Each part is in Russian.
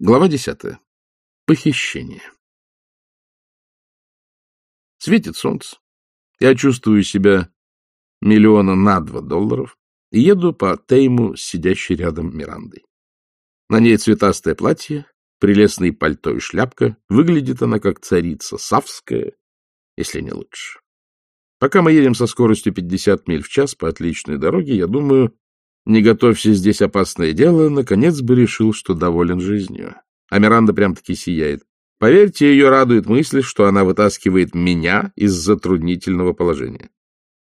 Глава десятая. Похищение. Светит солнце. Я чувствую себя миллиона на два долларов и еду по Тейму с сидящей рядом Мирандой. На ней цветастое платье, прелестный пальто и шляпка. Выглядит она как царица Савская, если не лучше. Пока мы едем со скоростью 50 миль в час по отличной дороге, я думаю, не готовься здесь опасное дело, наконец бы решил, что доволен жизнью. А Миранда прям-таки сияет. Поверьте, ее радует мысль, что она вытаскивает меня из затруднительного положения.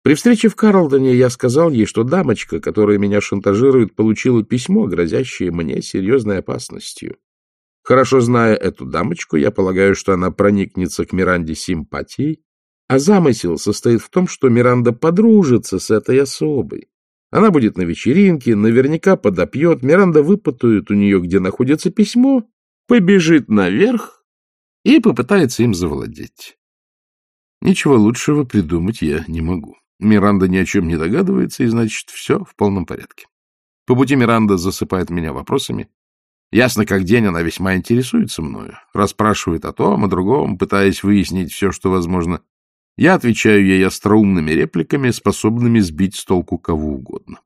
При встрече в Карлдоне я сказал ей, что дамочка, которая меня шантажирует, получила письмо, грозящее мне серьезной опасностью. Хорошо зная эту дамочку, я полагаю, что она проникнется к Миранде симпатией, а замысел состоит в том, что Миранда подружится с этой особой. Она будет на вечеринке, наверняка подопьет, Миранда выпытает у нее, где находится письмо, побежит наверх и попытается им завладеть. Ничего лучшего придумать я не могу. Миранда ни о чем не догадывается, и, значит, все в полном порядке. По пути Миранда засыпает меня вопросами. Ясно, как день она весьма интересуется мною, расспрашивает о том, о другом, пытаясь выяснить все, что возможно. Я отвечаю ей остроумными репликами, способными сбить с толку кого угодно.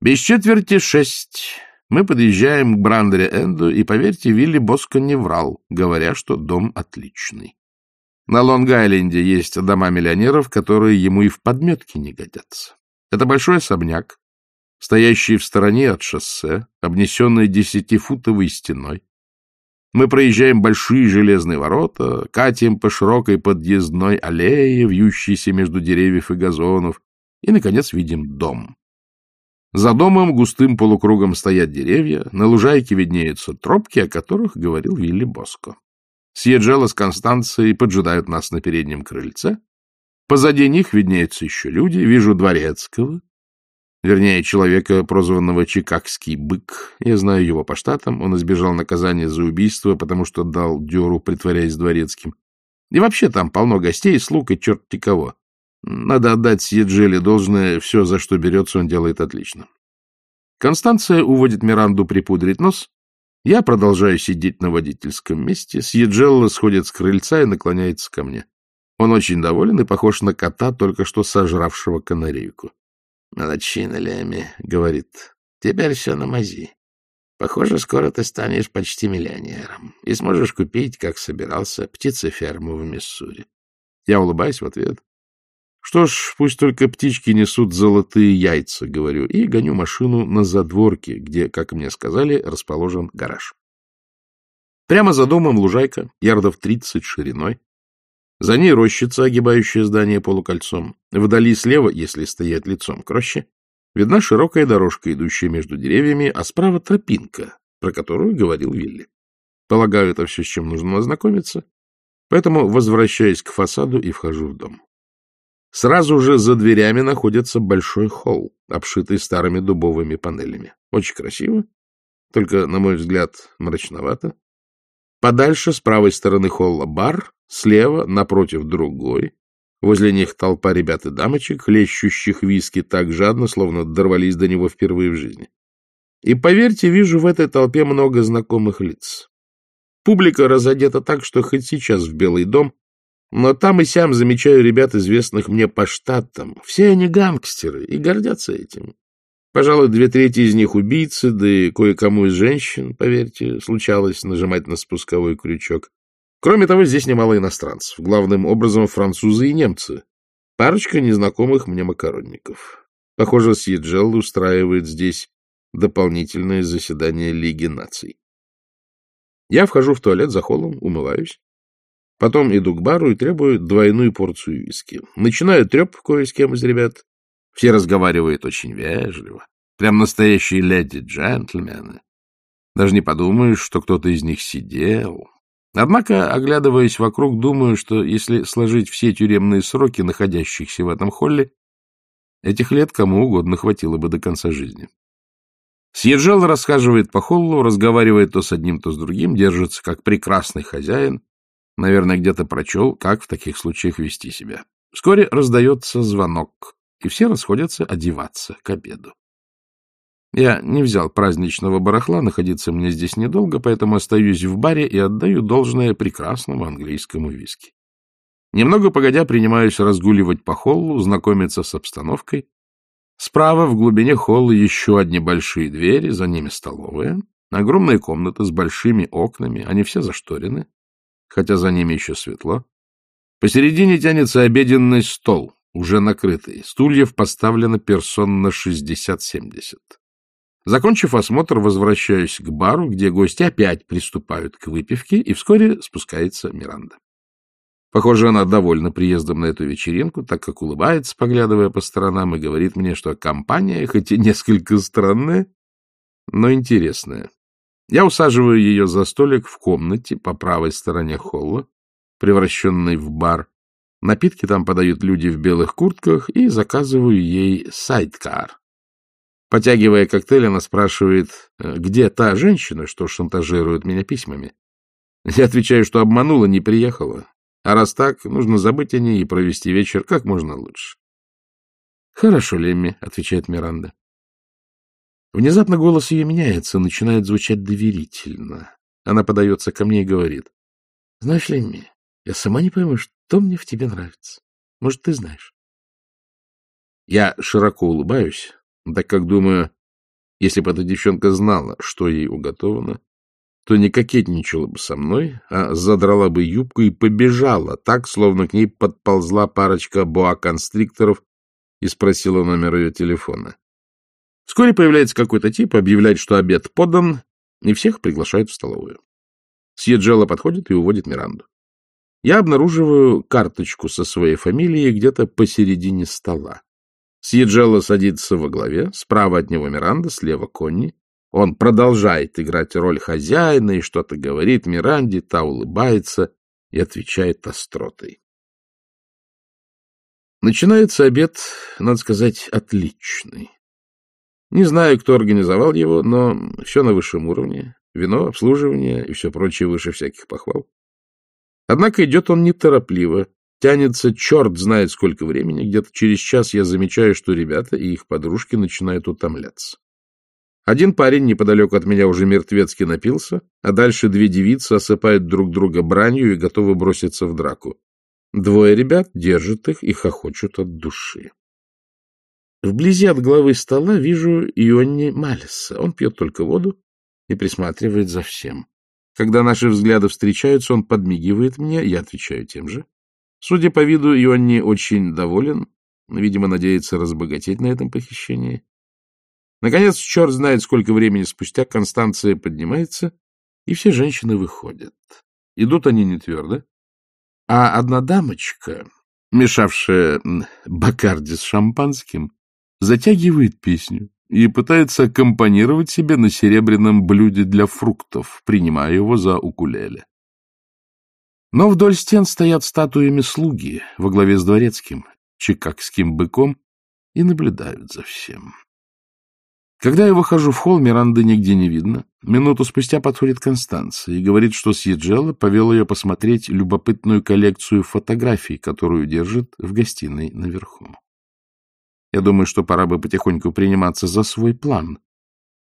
Без четверти шесть мы подъезжаем к Брандере-Энду, и, поверьте, Вилли Боско не врал, говоря, что дом отличный. На Лонг-Айленде есть дома миллионеров, которые ему и в подметке не годятся. Это большой особняк, стоящий в стороне от шоссе, обнесенный десятифутовой стеной, мы проезжаем большие железные ворота, катим по широкой подъездной аллее, вьющейся между деревьев и газонов, и, наконец, видим дом. За домом густым полукругом стоят деревья, на лужайке виднеются тропки, о которых говорил Вилли Боско. Сьеджела с Констанцией поджидают нас на переднем крыльце. Позади них виднеются еще люди. Вижу дворецкого, Вернее, человека, прозванного Чикагский бык. Я знаю его по штатам. Он избежал наказания за убийство, потому что дал дёру, притворяясь дворецким. И вообще там полно гостей, слуг и черти кого. Надо отдать Сьеджеле должное, все, за что берется, он делает отлично. Констанция уводит Миранду припудрить нос. Я продолжаю сидеть на водительском месте. Сьеджелла сходит с крыльца и наклоняется ко мне. Он очень доволен и похож на кота, только что сожравшего канарейку. — Молодчина, Леми, — говорит, — теперь все на мази. Похоже, скоро ты станешь почти миллионером и сможешь купить, как собирался, птицеферму в Миссури. Я улыбаюсь в ответ. Что ж, пусть только птички несут золотые яйца, говорю, и гоню машину на задворке, где, как мне сказали, расположен гараж. Прямо за домом лужайка, ярдов тридцать шириной, за ней рощица, огибающая здание полукольцом. Вдали слева, если стоять лицом к роще, видна широкая дорожка, идущая между деревьями, а справа тропинка, про которую говорил Вилли. Полагаю, это все, с чем нужно ознакомиться. Поэтому возвращаюсь к фасаду и вхожу в дом. Сразу же за дверями находится большой холл, обшитый старыми дубовыми панелями. Очень красиво, только, на мой взгляд, мрачновато. Подальше, с правой стороны холла, бар, слева, напротив другой. Возле них толпа ребят и дамочек, хлещущих виски так жадно, словно дорвались до него впервые в жизни. И, поверьте, вижу в этой толпе много знакомых лиц. Публика разодета так, что хоть сейчас в Белый дом, но там и сям замечаю ребят, известных мне по штатам. Все они гангстеры и гордятся этим. Пожалуй, две трети из них убийцы, да и кое-кому из женщин, поверьте, случалось нажимать на спусковой крючок. Кроме того, здесь немало иностранцев, главным образом французы и немцы. Парочка незнакомых мне макаронников. Похоже, Сьеджел устраивает здесь дополнительное заседание Лиги наций. Я вхожу в туалет за холлом, умываюсь. Потом иду к бару и требую двойную порцию виски. Начинаю треп кое с кем из ребят. Все разговаривают очень вежливо. Прям настоящие леди-джентльмены. Даже не подумаешь, что кто-то из них сидел. Однако, оглядываясь вокруг, думаю, что если сложить все тюремные сроки, находящихся в этом холле, этих лет кому угодно хватило бы до конца жизни. Съезжал, расхаживает по холлу, разговаривает то с одним, то с другим, держится как прекрасный хозяин. Наверное, где-то прочел, как в таких случаях вести себя. Вскоре раздается звонок и все расходятся одеваться к обеду. Я не взял праздничного барахла, находиться мне здесь недолго, поэтому остаюсь в баре и отдаю должное прекрасному английскому виски. Немного погодя принимаюсь разгуливать по холлу, знакомиться с обстановкой. Справа в глубине холла еще одни большие двери, за ними столовая. Огромная комната с большими окнами, они все зашторены, хотя за ними еще светло. Посередине тянется обеденный стол, уже накрытый. Стульев поставлено персон на 60-70. Закончив осмотр, возвращаюсь к бару, где гости опять приступают к выпивке, и вскоре спускается Миранда. Похоже, она довольна приездом на эту вечеринку, так как улыбается, поглядывая по сторонам, и говорит мне, что компания, хоть и несколько странная, но интересная. Я усаживаю ее за столик в комнате по правой стороне холла, превращенной в бар. Напитки там подают люди в белых куртках, и заказываю ей сайдкар. Потягивая коктейль, она спрашивает, где та женщина, что шантажирует меня письмами. Я отвечаю, что обманула, не приехала. А раз так, нужно забыть о ней и провести вечер как можно лучше. — Хорошо, Лемми, — отвечает Миранда. Внезапно голос ее меняется, начинает звучать доверительно. Она подается ко мне и говорит. — Знаешь, Лемми, я сама не пойму, что мне в тебе нравится. Может, ты знаешь? Я широко улыбаюсь, так как думаю, если бы эта девчонка знала, что ей уготовано, то не кокетничала бы со мной, а задрала бы юбку и побежала, так, словно к ней подползла парочка боа-констрикторов и спросила номер ее телефона. Вскоре появляется какой-то тип, объявляет, что обед подан, и всех приглашают в столовую. Сьеджела подходит и уводит Миранду. Я обнаруживаю карточку со своей фамилией где-то посередине стола. Сьеджела садится во главе, справа от него Миранда, слева Конни. Он продолжает играть роль хозяина и что-то говорит Миранде, та улыбается и отвечает остротой. Начинается обед, надо сказать, отличный. Не знаю, кто организовал его, но все на высшем уровне. Вино, обслуживание и все прочее выше всяких похвал. Однако идет он неторопливо. Тянется черт знает сколько времени. Где-то через час я замечаю, что ребята и их подружки начинают утомляться. Один парень неподалеку от меня уже мертвецки напился, а дальше две девицы осыпают друг друга бранью и готовы броситься в драку. Двое ребят держат их и хохочут от души. Вблизи от главы стола вижу Ионни Малиса. Он пьет только воду и присматривает за всем. Когда наши взгляды встречаются, он подмигивает мне, я отвечаю тем же. Судя по виду, Ионни очень доволен, видимо, надеется разбогатеть на этом похищении. Наконец, черт знает, сколько времени спустя Констанция поднимается, и все женщины выходят. Идут они не твердо, а одна дамочка, мешавшая бакарди с шампанским, затягивает песню и пытается аккомпанировать себе на серебряном блюде для фруктов, принимая его за укулеле. Но вдоль стен стоят статуями слуги во главе с дворецким, чикагским быком, и наблюдают за всем. Когда я выхожу в холл, Миранды нигде не видно. Минуту спустя подходит Констанция и говорит, что Сьеджелла повел ее посмотреть любопытную коллекцию фотографий, которую держит в гостиной наверху. Я думаю, что пора бы потихоньку приниматься за свой план.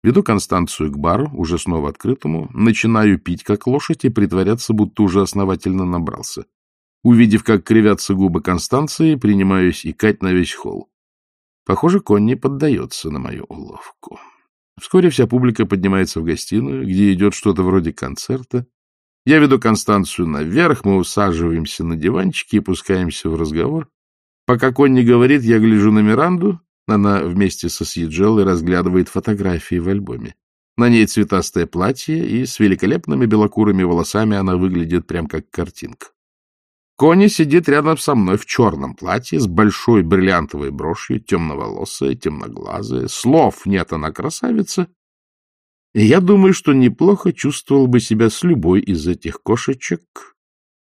Веду Констанцию к бару, уже снова открытому, начинаю пить как лошадь и притворяться, будто уже основательно набрался. Увидев, как кривятся губы Констанции, принимаюсь икать на весь холл. Похоже, Конни поддается на мою уловку. Вскоре вся публика поднимается в гостиную, где идет что-то вроде концерта. Я веду Констанцию наверх, мы усаживаемся на диванчике и пускаемся в разговор. Пока Конни говорит, я гляжу на Миранду. Она вместе со Сьеджеллой разглядывает фотографии в альбоме. На ней цветастое платье, и с великолепными белокурыми волосами она выглядит прям как картинка. Кони сидит рядом со мной в черном платье с большой бриллиантовой брошью, темноволосая, темноглазая. Слов нет, она красавица. И я думаю, что неплохо чувствовал бы себя с любой из этих кошечек,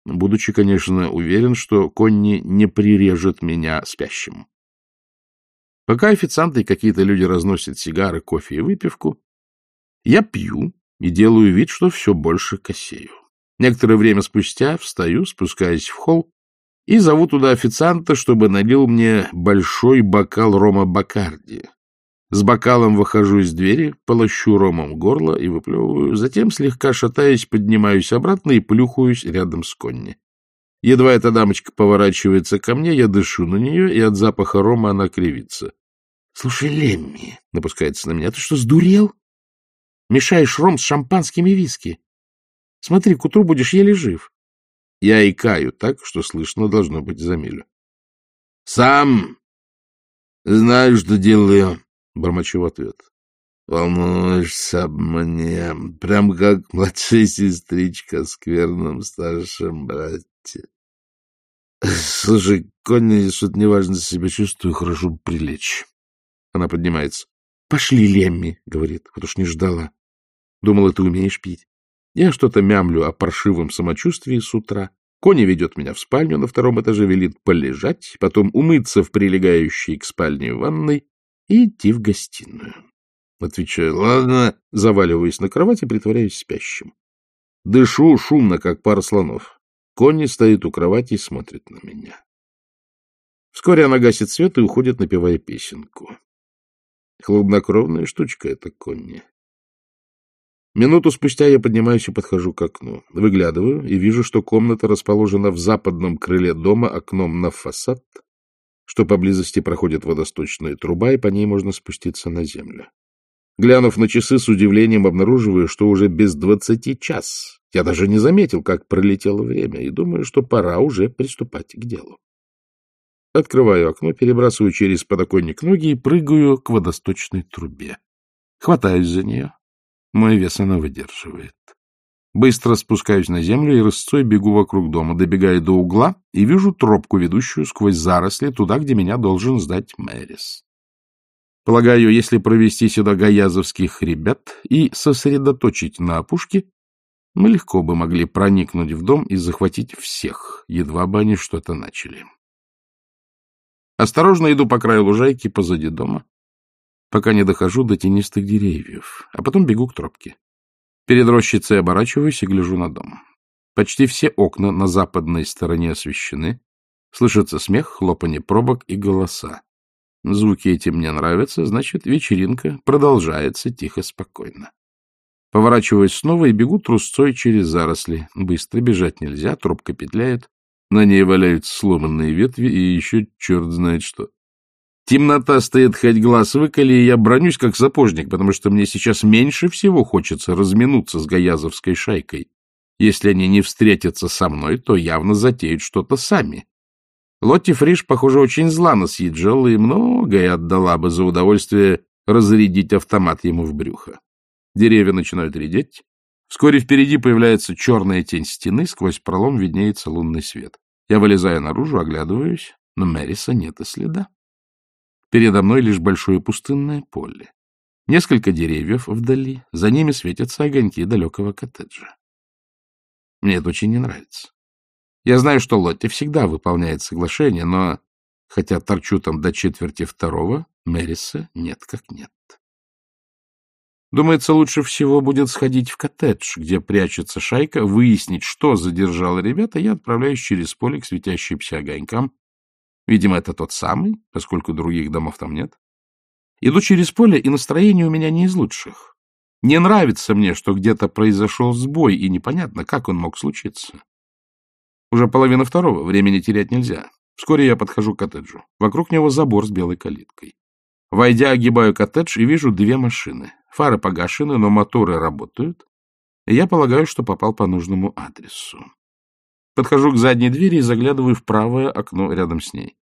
будучи, конечно, уверен, что Конни не прирежет меня спящим. Пока официанты и какие-то люди разносят сигары, кофе и выпивку, я пью и делаю вид, что все больше косею. Некоторое время спустя встаю, спускаюсь в холл и зову туда официанта, чтобы налил мне большой бокал рома Бакарди. С бокалом выхожу из двери, полощу ромом горло и выплевываю, затем, слегка шатаясь, поднимаюсь обратно и плюхаюсь рядом с Конни. Едва эта дамочка поворачивается ко мне, я дышу на нее, и от запаха рома она кривится. — Слушай, Лемми, — напускается на меня, — ты что, сдурел? Мешаешь ром с шампанскими виски. Смотри, к утру будешь еле жив. Я икаю так, что слышно должно быть за милю. — Сам знаю, что делаю, — бормочу в ответ. — Волнуешься об мне, прям как младшая сестричка в скверном старшем брате. Слушай, Конни, что-то неважно себя чувствую, хорошо прилечь. Она поднимается. — Пошли, Лемми, — говорит, вот уж не ждала. Думала, ты умеешь пить. Я что-то мямлю о паршивом самочувствии с утра. Кони ведет меня в спальню на втором этаже, велит полежать, потом умыться в прилегающей к спальне ванной и идти в гостиную. Отвечаю, ладно, заваливаюсь на кровать и притворяюсь спящим. Дышу шумно, как пара слонов. Конни стоит у кровати и смотрит на меня. Вскоре она гасит свет и уходит, напевая песенку. Хладнокровная штучка эта Конни. Минуту спустя я поднимаюсь и подхожу к окну. Выглядываю и вижу, что комната расположена в западном крыле дома окном на фасад, что поблизости проходит водосточная труба, и по ней можно спуститься на землю. Глянув на часы, с удивлением обнаруживаю, что уже без двадцати час, я даже не заметил, как пролетело время, и думаю, что пора уже приступать к делу. Открываю окно, перебрасываю через подоконник ноги и прыгаю к водосточной трубе. Хватаюсь за нее. Мой вес она выдерживает. Быстро спускаюсь на землю и рысцой бегу вокруг дома, добегаю до угла и вижу тропку, ведущую сквозь заросли туда, где меня должен сдать Мэрис. Полагаю, если провести сюда гаязовских ребят и сосредоточить на опушке, мы легко бы могли проникнуть в дом и захватить всех, едва бы они что-то начали. Осторожно иду по краю лужайки позади дома, пока не дохожу до тенистых деревьев, а потом бегу к тропке. Перед рощицей оборачиваюсь и гляжу на дом. Почти все окна на западной стороне освещены. Слышится смех, хлопанье пробок и голоса. Звуки эти мне нравятся, значит, вечеринка продолжается тихо-спокойно. Поворачиваюсь снова и бегу трусцой через заросли. Быстро бежать нельзя, трубка петляет. На ней валяются сломанные ветви и еще черт знает что. Темнота стоит, хоть глаз выколи, и я бронюсь как сапожник, потому что мне сейчас меньше всего хочется разминуться с гаязовской шайкой. Если они не встретятся со мной, то явно затеют что-то сами. Лотти Фриш, похоже, очень зла на Сьеджелла и многое отдала бы за удовольствие разрядить автомат ему в брюхо. Деревья начинают редеть. Вскоре впереди появляется черная тень стены, сквозь пролом виднеется лунный свет. Я вылезаю наружу, оглядываюсь, но Мэриса нет и следа. Передо мной лишь большое пустынное поле. Несколько деревьев вдали, за ними светятся огоньки далекого коттеджа. Мне это очень не нравится. Я знаю, что Лотти всегда выполняет соглашение, но, хотя торчу там до четверти второго, Мэриса нет как нет. Думается, лучше всего будет сходить в коттедж, где прячется шайка, выяснить, что задержало ребята, я отправляюсь через поле к светящимся огонькам. Видимо, это тот самый, поскольку других домов там нет. Иду через поле, и настроение у меня не из лучших. Не нравится мне, что где-то произошел сбой, и непонятно, как он мог случиться. Уже половина второго, времени терять нельзя. Вскоре я подхожу к коттеджу. Вокруг него забор с белой калиткой. Войдя, огибаю коттедж и вижу две машины. Фары погашены, но моторы работают. И я полагаю, что попал по нужному адресу. Подхожу к задней двери и заглядываю в правое окно рядом с ней.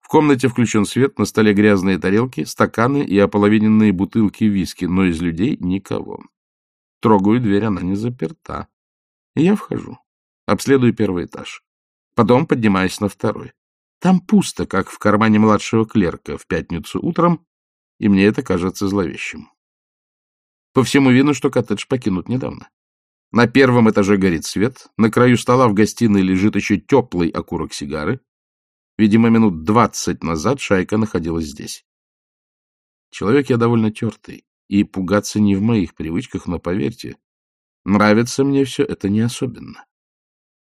В комнате включен свет, на столе грязные тарелки, стаканы и ополовиненные бутылки виски, но из людей никого. Трогаю дверь, она не заперта. И я вхожу. Обследую первый этаж. Потом поднимаюсь на второй. Там пусто, как в кармане младшего клерка в пятницу утром, и мне это кажется зловещим. По всему видно, что коттедж покинут недавно. На первом этаже горит свет, на краю стола в гостиной лежит еще теплый окурок сигары. Видимо, минут двадцать назад шайка находилась здесь. Человек я довольно тертый, и пугаться не в моих привычках, но, поверьте, нравится мне все это не особенно.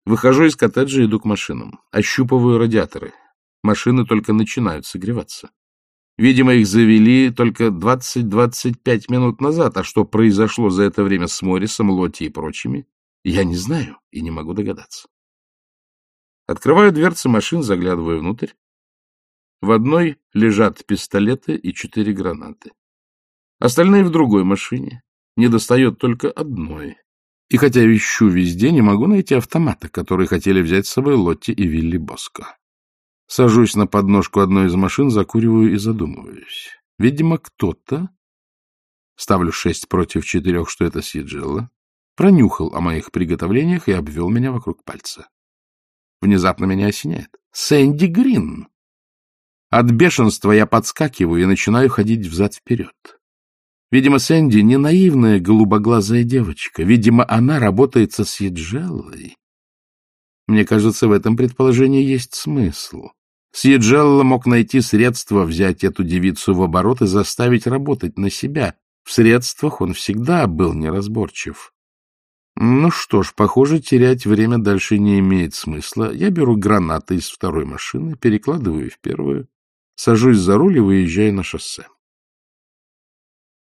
Выхожу из коттеджа и иду к машинам. Ощупываю радиаторы. Машины только начинают согреваться. Видимо, их завели только 20-25 минут назад, а что произошло за это время с Моррисом, Лотти и прочими, я не знаю и не могу догадаться. Открываю дверцы машин, заглядываю внутрь. В одной лежат пистолеты и четыре гранаты. Остальные в другой машине. Не достает только одной. И хотя ищу везде, не могу найти автомата, который хотели взять с собой Лотти и Вилли Боско. Сажусь на подножку одной из машин, закуриваю и задумываюсь. Видимо, кто-то, ставлю шесть против четырех, что это Сиджелла, пронюхал о моих приготовлениях и обвел меня вокруг пальца. Внезапно меня осеняет. Сэнди Грин! От бешенства я подскакиваю и начинаю ходить взад-вперед. Видимо, Сэнди не наивная голубоглазая девочка. Видимо, она работает со Сьеджеллой. Мне кажется, в этом предположении есть смысл. Сьеджелла мог найти средства взять эту девицу в оборот и заставить работать на себя. В средствах он всегда был неразборчив. Ну что ж, похоже, терять время дальше не имеет смысла. Я беру гранаты из второй машины, перекладываю в первую, сажусь за руль и выезжаю на шоссе.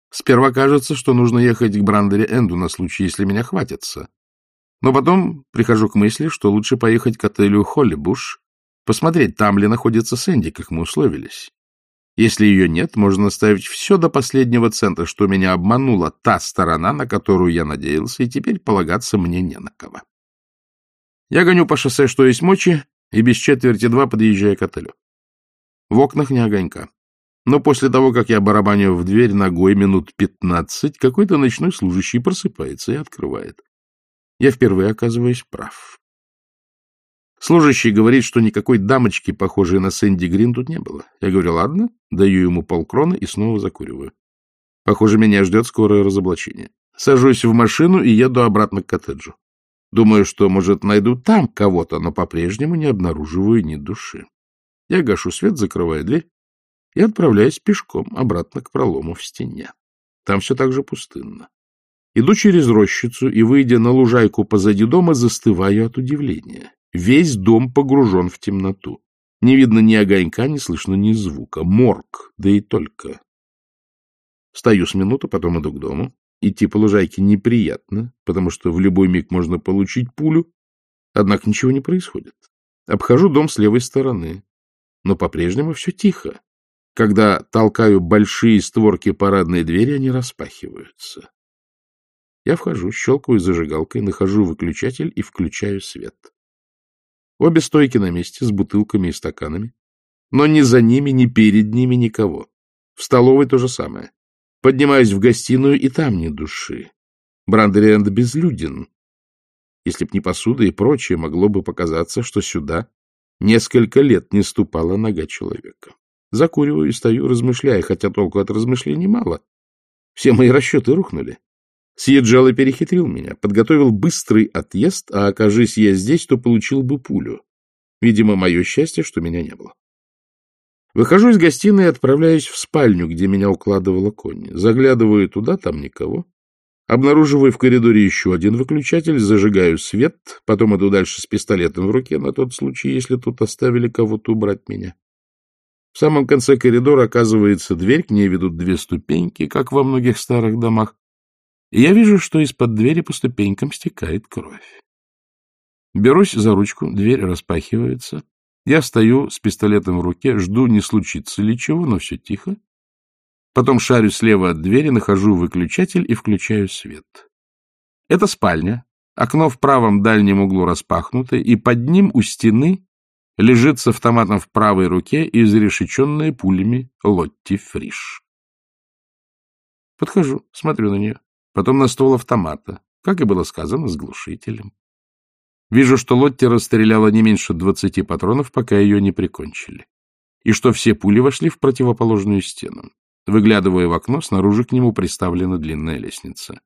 Сперва кажется, что нужно ехать к Брандере-Энду на случай, если меня хватится. Но потом прихожу к мысли, что лучше поехать к отелю Холлибуш, посмотреть, там ли находится Сэнди, как мы условились. Если ее нет, можно ставить все до последнего цента, что меня обманула та сторона, на которую я надеялся, и теперь полагаться мне не на кого. Я гоню по шоссе, что есть мочи, и без четверти два подъезжаю к отелю. В окнах не огонька. Но после того, как я барабаню в дверь ногой минут пятнадцать, какой-то ночной служащий просыпается и открывает. Я впервые оказываюсь прав. Служащий говорит, что никакой дамочки, похожей на Сэнди Грин, тут не было. Я говорю, ладно, даю ему полкрона и снова закуриваю. Похоже, меня ждет скорое разоблачение. Сажусь в машину и еду обратно к коттеджу. Думаю, что, может, найду там кого-то, но по-прежнему не обнаруживаю ни души. Я гашу свет, закрываю дверь и отправляюсь пешком обратно к пролому в стене. Там все так же пустынно. Иду через рощицу и, выйдя на лужайку позади дома, застываю от удивления. Весь дом погружен в темноту. Не видно ни огонька, не слышно ни звука. Морг, да и только. Стою с минуту, потом иду к дому. Идти по лужайке неприятно, потому что в любой миг можно получить пулю. Однако ничего не происходит. Обхожу дом с левой стороны. Но по-прежнему все тихо. Когда толкаю большие створки парадной двери, они распахиваются. Я вхожу, щелкаю зажигалкой, нахожу выключатель и включаю свет. Обе стойки на месте, с бутылками и стаканами. Но ни за ними, ни перед ними никого. В столовой то же самое. Поднимаюсь в гостиную, и там ни души. Брандериэнд безлюден. Если б не посуда и прочее, могло бы показаться, что сюда несколько лет не ступала нога человека. Закуриваю и стою, размышляя, хотя толку от размышлений мало. Все мои расчеты рухнули. Сьеджала перехитрил меня, подготовил быстрый отъезд, а окажись я здесь, то получил бы пулю. Видимо, мое счастье, что меня не было. Выхожу из гостиной и отправляюсь в спальню, где меня укладывала Конни. Заглядываю туда, там никого. Обнаруживаю в коридоре еще один выключатель, зажигаю свет, потом иду дальше с пистолетом в руке на тот случай, если тут оставили кого-то убрать меня. В самом конце коридора оказывается дверь, к ней ведут две ступеньки, как во многих старых домах и я вижу, что из-под двери по ступенькам стекает кровь. Берусь за ручку, дверь распахивается. Я стою с пистолетом в руке, жду, не случится ли чего, но все тихо. Потом шарю слева от двери, нахожу выключатель и включаю свет. Это спальня. Окно в правом дальнем углу распахнуто, и под ним у стены лежит с автоматом в правой руке изрешеченная пулями Лотти Фриш. Подхожу, смотрю на нее потом на ствол автомата, как и было сказано, с глушителем. Вижу, что Лотти расстреляла не меньше двадцати патронов, пока ее не прикончили, и что все пули вошли в противоположную стену. Выглядывая в окно, снаружи к нему приставлена длинная лестница.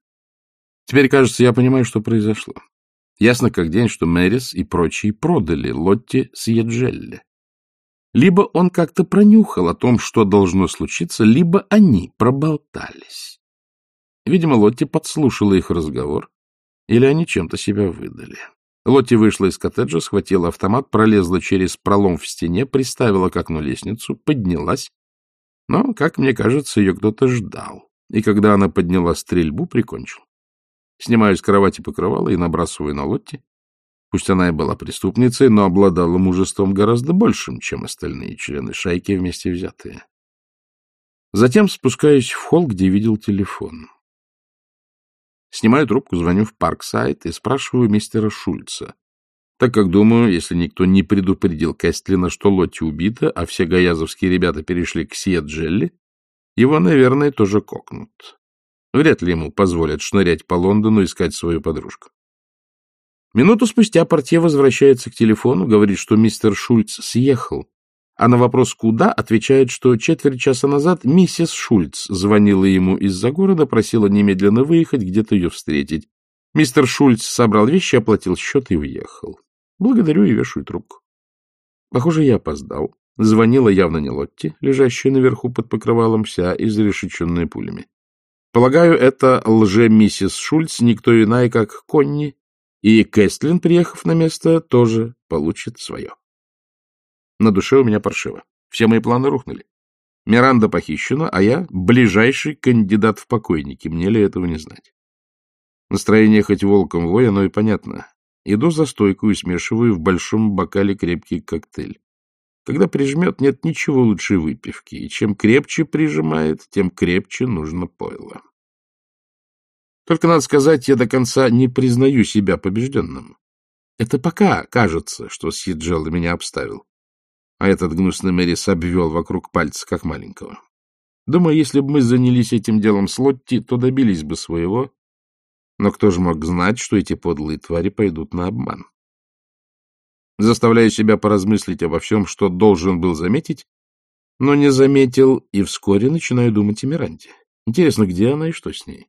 Теперь, кажется, я понимаю, что произошло. Ясно как день, что Мэрис и прочие продали Лотти с Еджелли. Либо он как-то пронюхал о том, что должно случиться, либо они проболтались. Видимо, Лотти подслушала их разговор, или они чем-то себя выдали. Лотти вышла из коттеджа, схватила автомат, пролезла через пролом в стене, приставила к окну лестницу, поднялась Но, как мне кажется, ее кто-то ждал, и когда она подняла стрельбу, прикончил. Снимаю с кровати покрывало и набрасываю на Лотти. Пусть она и была преступницей, но обладала мужеством гораздо большим, чем остальные члены шайки вместе взятые. Затем спускаюсь в холл, где видел телефон. Снимаю трубку, звоню в Парксайд и спрашиваю мистера Шульца. Так как думаю, если никто не предупредил Кэстлина, что Лотти убита, а все гоязовские ребята перешли к Сиеджелле, его, наверное, тоже кокнут. Вряд ли ему позволят шнырять по Лондону искать свою подружку. Минуту спустя портье возвращается к телефону, говорит, что мистер Шульц съехал, а на вопрос «куда?» отвечает, что четверть часа назад миссис Шульц звонила ему из-за города, просила немедленно выехать, где-то ее встретить. Мистер Шульц собрал вещи, оплатил счет и уехал. Благодарю и вешаю трубку. Похоже, я опоздал. Звонила явно не Лотти, лежащая наверху под покрывалом, вся изрешеченная пулями. Полагаю, это лже-миссис Шульц, никто иная, как Конни, и Кэстлин, приехав на место, тоже получит свое. На душе у меня паршиво. Все мои планы рухнули. Миранда похищена, а я ближайший кандидат в покойники. Мне ли этого не знать? Настроение хоть волком вой, но и понятно. Иду за стойку и смешиваю в большом бокале крепкий коктейль. Когда прижмет, нет ничего лучше выпивки, и чем крепче прижимает, тем крепче нужно пойло. Только, надо сказать, я до конца не признаю себя побежденным. Это пока кажется, что Сиджелла меня обставил а этот гнусный Мэрис обвел вокруг пальца, как маленького. Думаю, если бы мы занялись этим делом с Лотти, то добились бы своего. Но кто же мог знать, что эти подлые твари пойдут на обман? Заставляю себя поразмыслить обо всем, что должен был заметить, но не заметил, и вскоре начинаю думать о Миранде. Интересно, где она и что с ней?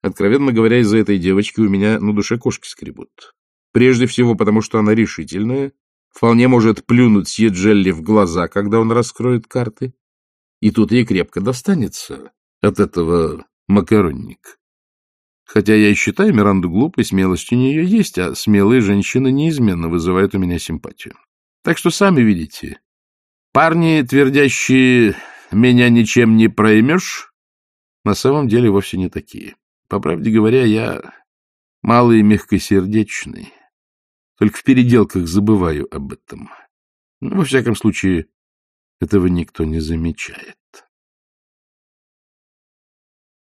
Откровенно говоря, из-за этой девочки у меня на душе кошки скребут. Прежде всего, потому что она решительная, вполне может плюнуть Сьеджелли в глаза, когда он раскроет карты. И тут ей крепко достанется от этого макаронник. Хотя я и считаю Миранду глупой, смелость у нее есть, а смелые женщины неизменно вызывают у меня симпатию. Так что сами видите, парни, твердящие «меня ничем не проймешь», на самом деле вовсе не такие. По правде говоря, я малый мягкосердечный. Только в переделках забываю об этом. Но, во всяком случае, этого никто не замечает.